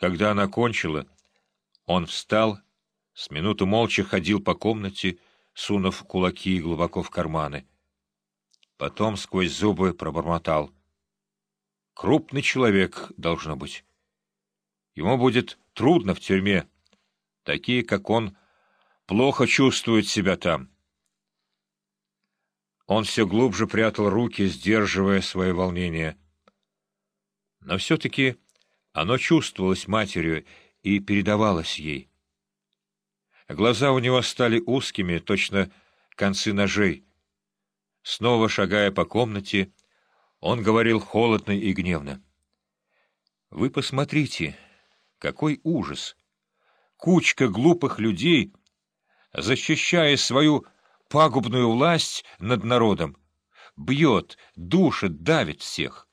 Когда она кончила, он встал, с минуту молча ходил по комнате, сунув кулаки глубоко в карманы. Потом сквозь зубы пробормотал. Крупный человек, должно быть. Ему будет трудно в тюрьме. Такие, как он, плохо чувствуют себя там. Он все глубже прятал руки, сдерживая свое волнение. Но все-таки оно чувствовалось матерью и передавалось ей. Глаза у него стали узкими, точно концы ножей. Снова шагая по комнате, он говорил холодно и гневно. — Вы посмотрите, какой ужас! Кучка глупых людей, защищая свою пагубную власть над народом, бьет, душит, давит всех.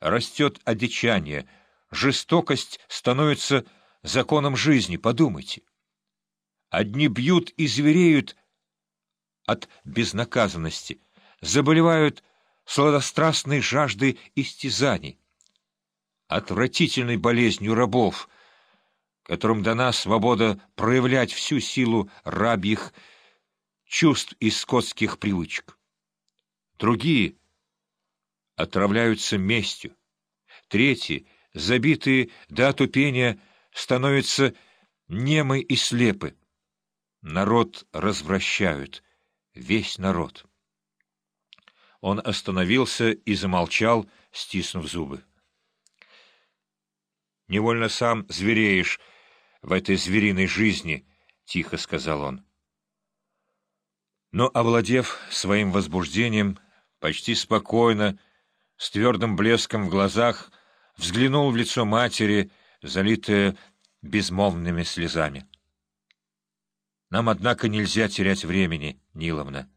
Растет одичание — Жестокость становится законом жизни, подумайте. Одни бьют и звереют от безнаказанности, заболевают сладострастной жаждой истязаний, отвратительной болезнью рабов, которым дана свобода проявлять всю силу рабьих чувств и скотских привычек. Другие отравляются местью, третьи — забитые до отупения, становятся немы и слепы. Народ развращают, весь народ. Он остановился и замолчал, стиснув зубы. «Невольно сам звереешь в этой звериной жизни», — тихо сказал он. Но, овладев своим возбуждением, почти спокойно, с твердым блеском в глазах, взглянул в лицо матери, залитое безмолвными слезами. Нам, однако, нельзя терять времени, Ниловна.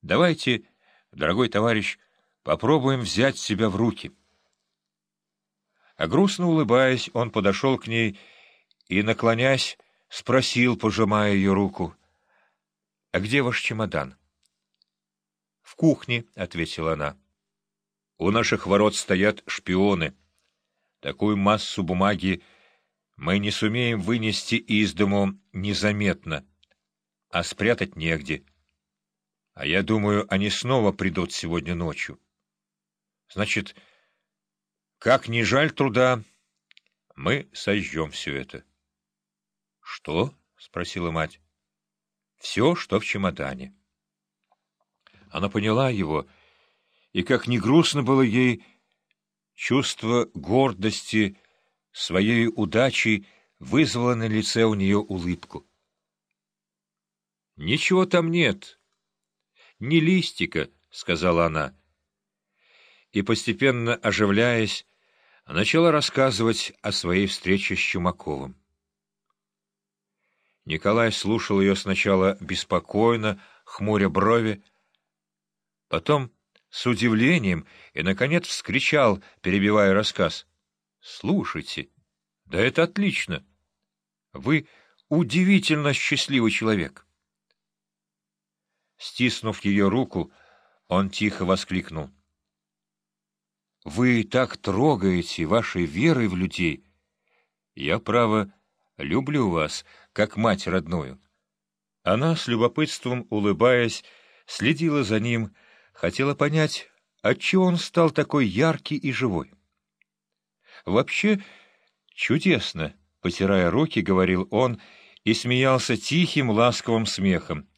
Давайте, дорогой товарищ, попробуем взять себя в руки. А грустно улыбаясь, он подошел к ней и, наклонясь, спросил, пожимая ее руку, — А где ваш чемодан? — В кухне, — ответила она. У наших ворот стоят шпионы. Такую массу бумаги мы не сумеем вынести из дому незаметно, а спрятать негде. А я думаю, они снова придут сегодня ночью. Значит, как ни жаль труда, мы сожжем все это. — Что? — спросила мать. — Все, что в чемодане. Она поняла его — и как ни грустно было ей, чувство гордости своей удачей вызвало на лице у нее улыбку. «Ничего там нет. Ни листика», — сказала она. И, постепенно оживляясь, начала рассказывать о своей встрече с Чумаковым. Николай слушал ее сначала беспокойно, хмуря брови, потом с удивлением и, наконец, вскричал, перебивая рассказ. — Слушайте, да это отлично! Вы удивительно счастливый человек! Стиснув ее руку, он тихо воскликнул. — Вы так трогаете вашей верой в людей. Я, право, люблю вас, как мать родную. Она, с любопытством улыбаясь, следила за ним, — хотела понять, отчего он стал такой яркий и живой. «Вообще чудесно», — потирая руки, говорил он и смеялся тихим, ласковым смехом.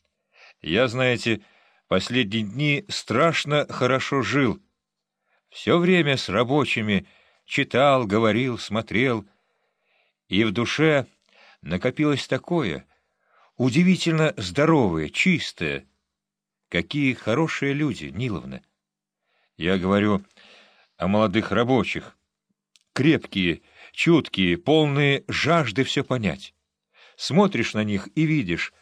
«Я, знаете, последние дни страшно хорошо жил. Все время с рабочими читал, говорил, смотрел. И в душе накопилось такое, удивительно здоровое, чистое, Какие хорошие люди, Ниловна! Я говорю о молодых рабочих. Крепкие, чуткие, полные жажды все понять. Смотришь на них и видишь,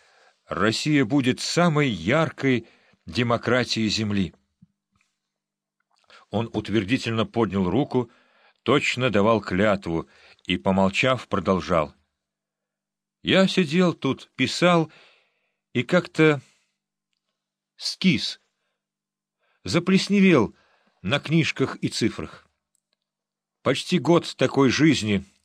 Россия будет самой яркой демократией Земли. Он утвердительно поднял руку, точно давал клятву и, помолчав, продолжал. Я сидел тут, писал, и как-то скис, заплесневел на книжках и цифрах. Почти год такой жизни —